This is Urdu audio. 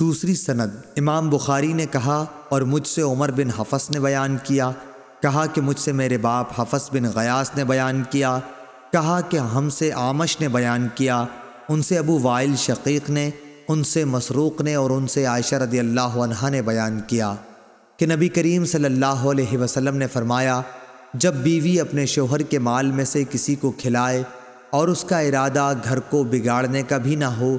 دوسری سند، امام بخاری نے کہا، اور مجھ سے عمر بن حفص نے بیان کیا۔ کہا کہ مجھ سے میرے باپ حفص بن غیاس نے بیان کیا۔ کہا کہ ہم سے آمش نے بیان کیا۔ ان سے ابو وائل شقیق نے، ان سے مسروق نے، اور ان سے عائشہ رضی اللہ عنہ نے بیان کیا۔ کہ نبی کریم صلی اللہ علیہ وسلم نے فرمایا، جب بیوی اپنے شوہر کے مال میں سے کسی کو کھلائے اور اس کا ارادہ گھر کو بگاڑنے کا بھی نہ ہو